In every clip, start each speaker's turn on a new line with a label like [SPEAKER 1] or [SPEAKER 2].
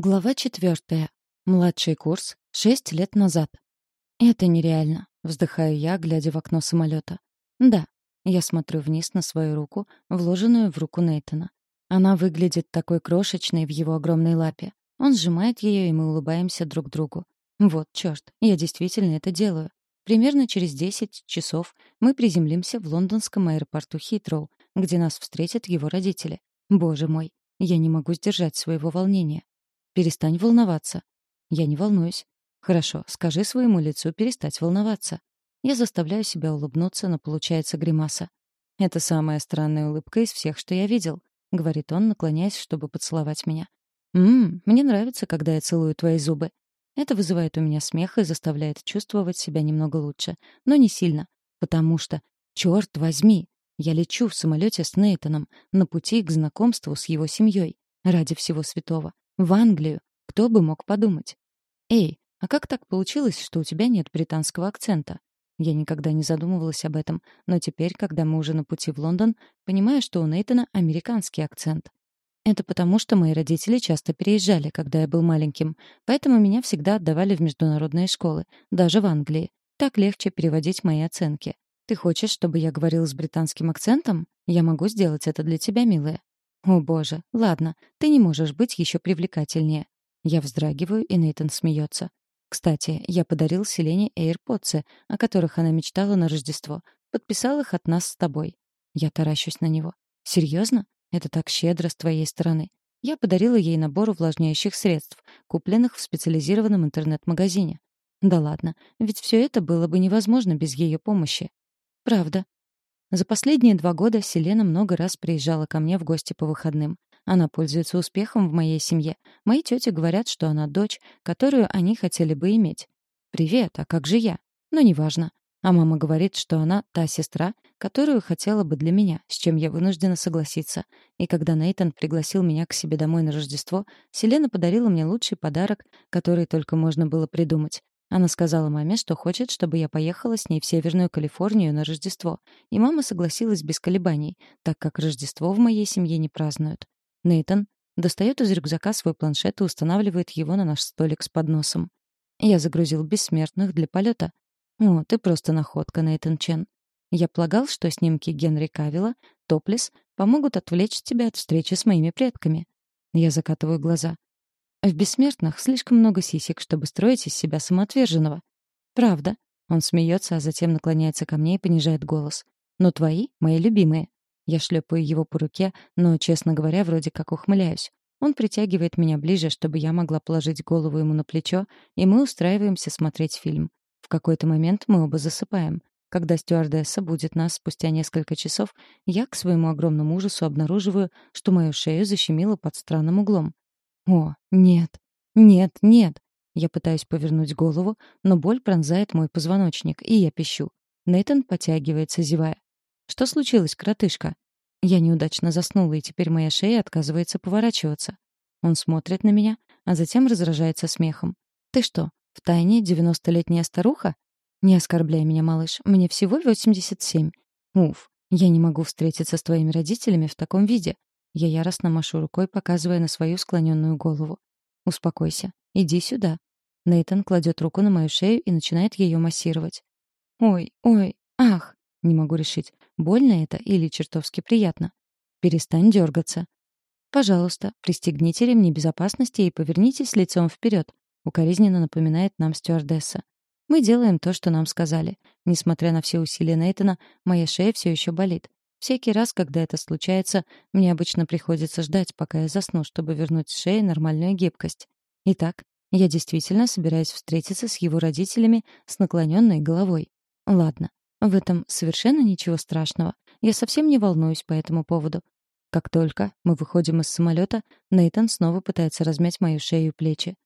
[SPEAKER 1] Глава четвертая. Младший курс. Шесть лет назад. «Это нереально», — вздыхаю я, глядя в окно самолета. «Да». Я смотрю вниз на свою руку, вложенную в руку Нейтона. Она выглядит такой крошечной в его огромной лапе. Он сжимает ее, и мы улыбаемся друг другу. Вот чёрт, я действительно это делаю. Примерно через 10 часов мы приземлимся в лондонском аэропорту Хитроу, где нас встретят его родители. Боже мой, я не могу сдержать своего волнения. Перестань волноваться. Я не волнуюсь. Хорошо, скажи своему лицу перестать волноваться. Я заставляю себя улыбнуться, но получается гримаса. Это самая странная улыбка из всех, что я видел, говорит он, наклоняясь, чтобы поцеловать меня. Мм, мне нравится, когда я целую твои зубы. Это вызывает у меня смех и заставляет чувствовать себя немного лучше, но не сильно, потому что, черт возьми, я лечу в самолете с Нейтаном на пути к знакомству с его семьей. Ради всего святого. В Англию. Кто бы мог подумать? Эй, а как так получилось, что у тебя нет британского акцента? Я никогда не задумывалась об этом, но теперь, когда мы уже на пути в Лондон, понимаю, что у Нейтана американский акцент. Это потому, что мои родители часто переезжали, когда я был маленьким, поэтому меня всегда отдавали в международные школы, даже в Англии. Так легче переводить мои оценки. Ты хочешь, чтобы я говорила с британским акцентом? Я могу сделать это для тебя, милая. О, боже. Ладно, ты не можешь быть еще привлекательнее. Я вздрагиваю, и Нейтан смеется. Кстати, я подарил Селене AirPods, о которых она мечтала на Рождество. Подписал их от нас с тобой. Я таращусь на него. Серьезно? Это так щедро с твоей стороны. Я подарила ей набор увлажняющих средств, купленных в специализированном интернет-магазине. Да ладно, ведь все это было бы невозможно без ее помощи. Правда, за последние два года Селена много раз приезжала ко мне в гости по выходным. Она пользуется успехом в моей семье. Мои тети говорят, что она дочь, которую они хотели бы иметь. Привет, а как же я? Но неважно. А мама говорит, что она та сестра, которую хотела бы для меня, с чем я вынуждена согласиться. И когда Нейтан пригласил меня к себе домой на Рождество, Селена подарила мне лучший подарок, который только можно было придумать. Она сказала маме, что хочет, чтобы я поехала с ней в Северную Калифорнию на Рождество, и мама согласилась без колебаний, так как Рождество в моей семье не празднуют. Нейтан достает из рюкзака свой планшет и устанавливает его на наш столик с подносом. Я загрузил бессмертных для полета. О, ты просто находка, Нейтан Чен. Я полагал, что снимки Генри Кавилла, топлес, помогут отвлечь тебя от встречи с моими предками. Я закатываю глаза. В бессмертных слишком много сисек, чтобы строить из себя самоотверженного. Правда. Он смеется, а затем наклоняется ко мне и понижает голос. Но твои — мои любимые. Я шлепаю его по руке, но, честно говоря, вроде как ухмыляюсь. Он притягивает меня ближе, чтобы я могла положить голову ему на плечо, и мы устраиваемся смотреть фильм. В какой-то момент мы оба засыпаем. Когда стюардесса будет нас спустя несколько часов, я к своему огромному ужасу обнаруживаю, что мою шею защемило под странным углом. О, нет. Нет, нет. Я пытаюсь повернуть голову, но боль пронзает мой позвоночник, и я пищу. Нейтан потягивается, зевая. Что случилось, коротышка? Я неудачно заснула, и теперь моя шея отказывается поворачиваться. Он смотрит на меня, а затем раздражается смехом. Ты что, в тайне девяностолетняя старуха? Не оскорбляй меня, малыш, мне всего 87. Уф, я не могу встретиться с твоими родителями в таком виде. Я яростно машу рукой, показывая на свою склоненную голову. «Успокойся. Иди сюда». Нейтан кладет руку на мою шею и начинает ее массировать. «Ой, ой, ах!» Не могу решить, больно это или чертовски приятно. «Перестань дергаться». «Пожалуйста, пристегните ремни безопасности и повернитесь лицом вперед», укоризненно напоминает нам стюардесса. Мы делаем то, что нам сказали. Несмотря на все усилия Нейтана, моя шея все еще болит. Всякий раз, когда это случается, мне обычно приходится ждать, пока я засну, чтобы вернуть шее нормальную гибкость. Итак, я действительно собираюсь встретиться с его родителями с наклоненной головой. Ладно, в этом совершенно ничего страшного. Я совсем не волнуюсь по этому поводу. Как только мы выходим из самолета, Нейтан снова пытается размять мою шею и плечи.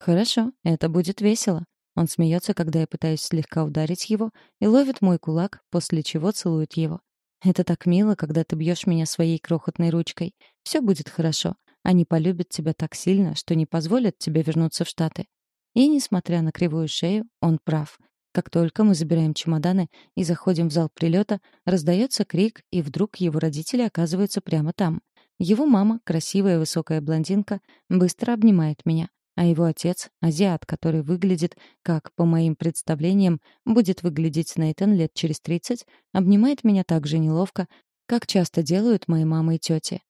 [SPEAKER 1] Хорошо, это будет весело. Он смеется, когда я пытаюсь слегка ударить его, и ловит мой кулак, после чего целует его. Это так мило, когда ты бьешь меня своей крохотной ручкой. Все будет хорошо. Они полюбят тебя так сильно, что не позволят тебе вернуться в Штаты. И, несмотря на кривую шею, он прав. Как только мы забираем чемоданы и заходим в зал прилета, раздается крик, и вдруг его родители оказываются прямо там. Его мама, красивая высокая блондинка, быстро обнимает меня, а его отец, азиат, который выглядит, как, по моим представлениям, будет выглядеть Нейтан лет через 30, обнимает меня так же неловко, как часто делают мои мама и тети.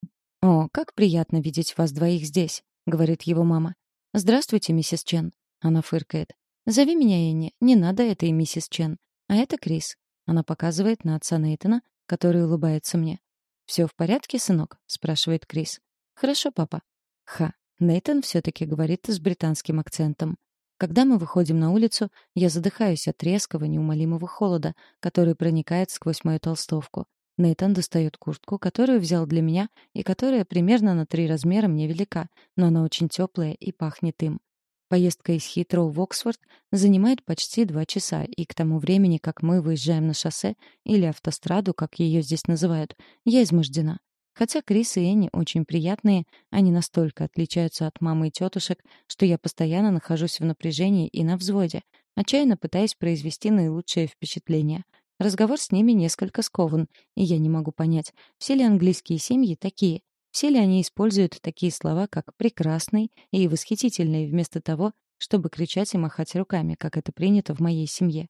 [SPEAKER 1] «О, как приятно видеть вас двоих здесь», — говорит его мама. «Здравствуйте, миссис Чен», — она фыркает. «Зови меня Энни, не надо этой миссис Чен. А это Крис». Она показывает на отца Нейтана, который улыбается мне. «Все в порядке, сынок?» — спрашивает Крис. «Хорошо, папа». Ха. Нейтан все-таки говорит с британским акцентом. Когда мы выходим на улицу, я задыхаюсь от резкого, неумолимого холода, который проникает сквозь мою толстовку. Нейтан достает куртку, которую взял для меня и которая примерно на три размера мне велика, но она очень теплая и пахнет им. Поездка из Хитроу в Оксфорд занимает почти два часа, и к тому времени, как мы выезжаем на шоссе или автостраду, как ее здесь называют, я измождена. Хотя Крис и Энни очень приятные, они настолько отличаются от мамы и тетушек, что я постоянно нахожусь в напряжении и на взводе, отчаянно пытаясь произвести наилучшее впечатление. Разговор с ними несколько скован, и я не могу понять, все ли английские семьи такие, все ли они используют такие слова, как «прекрасный» и «восхитительный», вместо того, чтобы кричать и махать руками, как это принято в моей семье?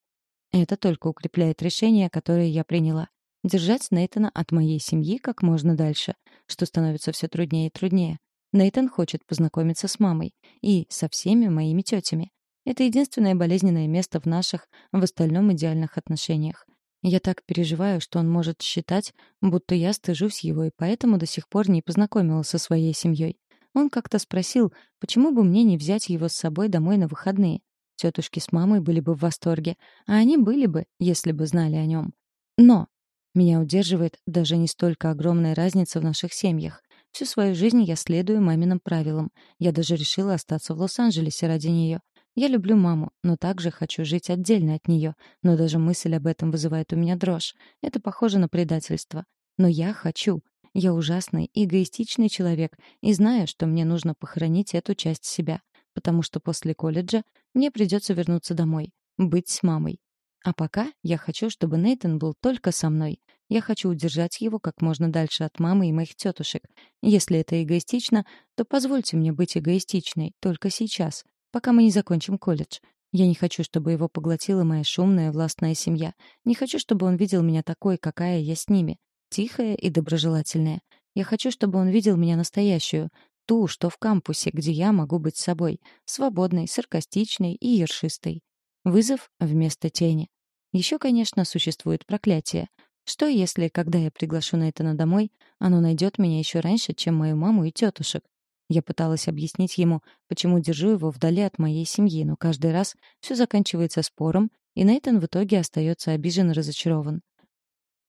[SPEAKER 1] Это только укрепляет решение, которое я приняла. Держать Нейтана от моей семьи как можно дальше, что становится все труднее и труднее. Нейтан хочет познакомиться с мамой и со всеми моими тетями. Это единственное болезненное место в наших, в остальном идеальных отношениях. Я так переживаю, что он может считать, будто я стыжусь его и поэтому до сих пор не познакомилась со своей семьей. Он как-то спросил, почему бы мне не взять его с собой домой на выходные. Тетушки с мамой были бы в восторге, а они были бы, если бы знали о нем. Но меня удерживает даже не столько огромная разница в наших семьях. Всю свою жизнь я следую маминым правилам. Я даже решила остаться в Лос-Анджелесе ради нее. Я люблю маму, но также хочу жить отдельно от нее. Но даже мысль об этом вызывает у меня дрожь. Это похоже на предательство. Но я хочу. Я ужасный, эгоистичный человек и знаю, что мне нужно похоронить эту часть себя, потому что после колледжа мне придется вернуться домой, быть с мамой. А пока я хочу, чтобы Нейтан был только со мной. Я хочу удержать его как можно дальше от мамы и моих тетушек. Если это эгоистично, то позвольте мне быть эгоистичной только сейчас, пока мы не закончим колледж. Я не хочу, чтобы его поглотила моя шумная властная семья. Не хочу, чтобы он видел меня такой, какая я с ними. Тихая и доброжелательная. Я хочу, чтобы он видел меня настоящую. Ту, что в кампусе, где я могу быть собой. Свободной, саркастичной и ершистой. Вызов вместо тени. Еще, конечно, существует проклятие. Что если, когда я приглашу Нейтана домой, оно найдет меня еще раньше, чем мою маму и тетушек? Я пыталась объяснить ему, почему держу его вдали от моей семьи, но каждый раз все заканчивается спором, и Нейтан в итоге остается обижен и разочарован.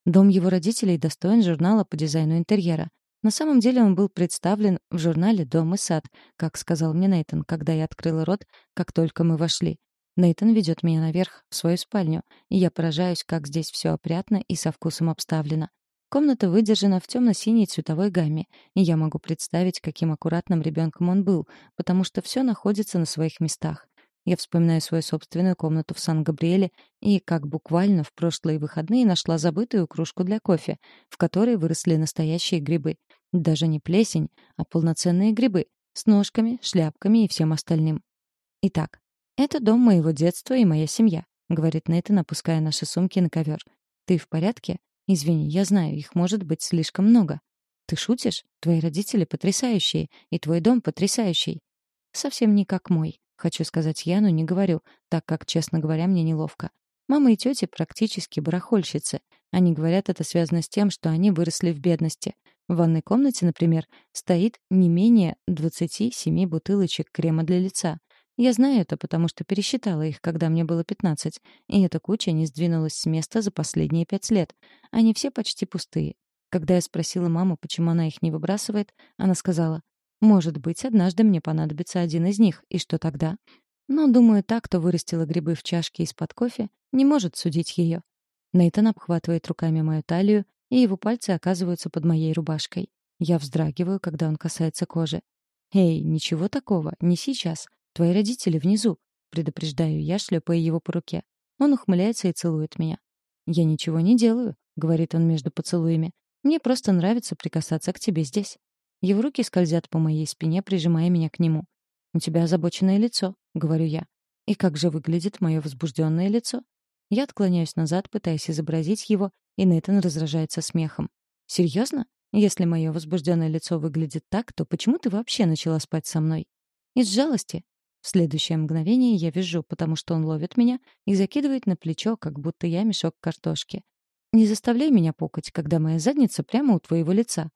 [SPEAKER 1] Дом его родителей достоин журнала по дизайну интерьера. На самом деле он был представлен в журнале «Дом и сад», как сказал мне Нейтан, когда я открыла рот, как только мы вошли. Нейтан ведет меня наверх, в свою спальню, и я поражаюсь, как здесь все опрятно и со вкусом обставлено. Комната выдержана в темно-синей цветовой гамме, и я могу представить, каким аккуратным ребенком он был, потому что все находится на своих местах. Я вспоминаю свою собственную комнату в Сан-Габриэле и как буквально в прошлые выходные нашла забытую кружку для кофе, в которой выросли настоящие грибы. Даже не плесень, а полноценные грибы с ножками, шляпками и всем остальным. Итак, это дом моего детства и моя семья, говорит Нейтан, опуская наши сумки на ковер. Ты в порядке? Извини, я знаю, их может быть слишком много. Ты шутишь? Твои родители потрясающие, и твой дом потрясающий. Совсем не как мой. Хочу сказать я, но не говорю, так как, честно говоря, мне неловко. Мама и тётя практически барахольщицы. Они говорят, это связано с тем, что они выросли в бедности. В ванной комнате, например, стоит не менее 27 бутылочек крема для лица. Я знаю это, потому что пересчитала их, когда мне было 15, и эта куча не сдвинулась с места за последние пять лет. Они все почти пустые. Когда я спросила маму, почему она их не выбрасывает, она сказала, «Может быть, однажды мне понадобится один из них, и что тогда?» Но, думаю, та, кто вырастила грибы в чашке из-под кофе, не может судить ее. Нейтан обхватывает руками мою талию, и его пальцы оказываются под моей рубашкой. Я вздрагиваю, когда он касается кожи. «Эй, ничего такого, не сейчас. Твои родители внизу», — предупреждаю я, шлепая его по руке. Он ухмыляется и целует меня. «Я ничего не делаю», — говорит он между поцелуями. «Мне просто нравится прикасаться к тебе здесь». Его руки скользят по моей спине, прижимая меня к нему. «У тебя озабоченное лицо», — говорю я. «И как же выглядит мое возбужденное лицо?» Я отклоняюсь назад, пытаясь изобразить его, и Нейтан раздражается смехом. «Серьезно? Если мое возбужденное лицо выглядит так, то почему ты вообще начала спать со мной?» «Из жалости». В следующее мгновение я вижу, потому что он ловит меня и закидывает на плечо, как будто я мешок картошки. «Не заставляй меня пукать, когда моя задница прямо у твоего лица».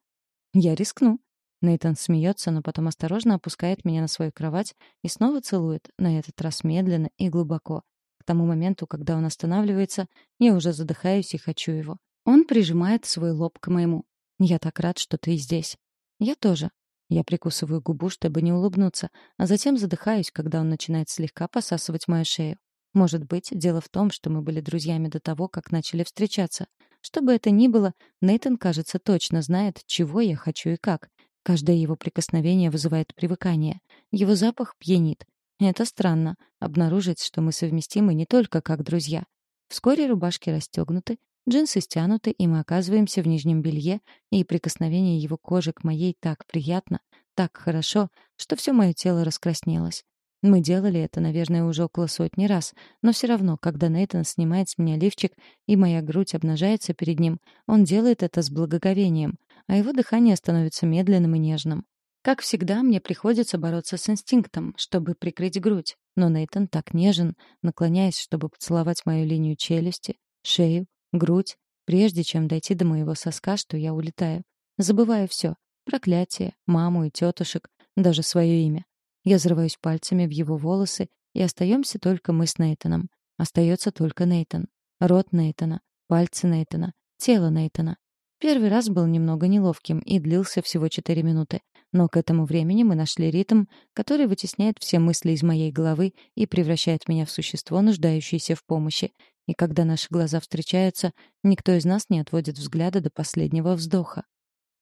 [SPEAKER 1] «Я рискну», Нейтан смеется, но потом осторожно опускает меня на свою кровать и снова целует, на этот раз медленно и глубоко. К тому моменту, когда он останавливается, я уже задыхаюсь и хочу его. Он прижимает свой лоб к моему. «Я так рад, что ты здесь». «Я тоже». Я прикусываю губу, чтобы не улыбнуться, а затем задыхаюсь, когда он начинает слегка посасывать мою шею. Может быть, дело в том, что мы были друзьями до того, как начали встречаться. Что бы это ни было, Нейтан, кажется, точно знает, чего я хочу и как, Каждое его прикосновение вызывает привыкание. Его запах пьянит. Это странно — обнаружить, что мы совместимы не только как друзья. Вскоре рубашки расстегнуты, джинсы стянуты, и мы оказываемся в нижнем белье, и прикосновение его кожи к моей так приятно, так хорошо, что все мое тело раскраснелось. Мы делали это, наверное, уже около сотни раз, но все равно, когда Нейтан снимает с меня лифчик, и моя грудь обнажается перед ним, он делает это с благоговением, а его дыхание становится медленным и нежным. Как всегда, мне приходится бороться с инстинктом, чтобы прикрыть грудь. Но Нейтан так нежен, наклоняясь, чтобы поцеловать мою линию челюсти, шею, грудь, прежде чем дойти до моего соска, что я улетаю. Забываю все: Проклятие, маму и тетушек, даже свое имя. Я взрываюсь пальцами в его волосы, и остаемся только мы с Нейтаном. Остается только Нейтан. Рот Нейтана, пальцы Нейтана, тело Нейтана. Первый раз был немного неловким и длился всего 4 минуты. Но к этому времени мы нашли ритм, который вытесняет все мысли из моей головы и превращает меня в существо, нуждающееся в помощи. И когда наши глаза встречаются, никто из нас не отводит взгляда до последнего вздоха.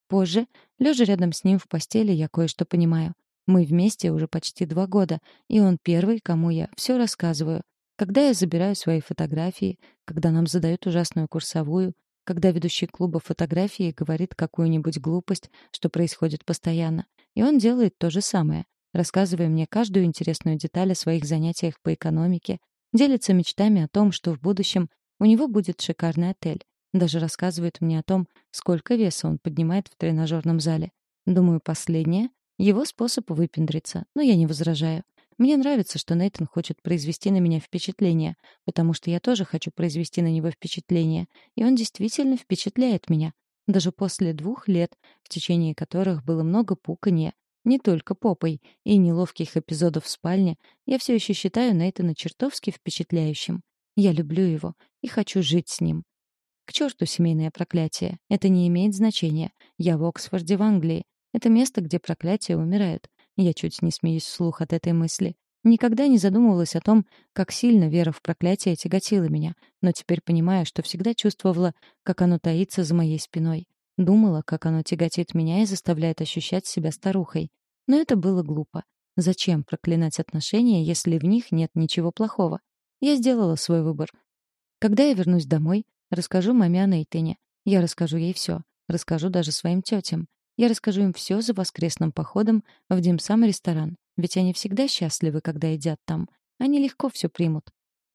[SPEAKER 1] Позже, лежа рядом с ним в постели, я кое-что понимаю. Мы вместе уже почти два года, и он первый, кому я все рассказываю. Когда я забираю свои фотографии, когда нам задают ужасную курсовую, когда ведущий клуба фотографии говорит какую-нибудь глупость, что происходит постоянно. И он делает то же самое, рассказывая мне каждую интересную деталь о своих занятиях по экономике, делится мечтами о том, что в будущем у него будет шикарный отель, даже рассказывает мне о том, сколько веса он поднимает в тренажерном зале. Думаю, последнее — его способ выпендриться, но я не возражаю. Мне нравится, что Нейтан хочет произвести на меня впечатление, потому что я тоже хочу произвести на него впечатление, и он действительно впечатляет меня. Даже после двух лет, в течение которых было много пуканья, не только попой и неловких эпизодов в спальне, я все еще считаю Нейтана чертовски впечатляющим. Я люблю его и хочу жить с ним. К черту семейное проклятие. Это не имеет значения. Я в Оксфорде в Англии. Это место, где проклятия умирают. Я чуть не смеюсь вслух от этой мысли. Никогда не задумывалась о том, как сильно вера в проклятие тяготила меня, но теперь понимаю, что всегда чувствовала, как оно таится за моей спиной. Думала, как оно тяготит меня и заставляет ощущать себя старухой. Но это было глупо. Зачем проклинать отношения, если в них нет ничего плохого? Я сделала свой выбор. Когда я вернусь домой, расскажу маме о Нейтане. Я расскажу ей все. Расскажу даже своим тетям. Я расскажу им все за воскресным походом в Димсам ресторан, ведь они всегда счастливы, когда едят там. Они легко все примут.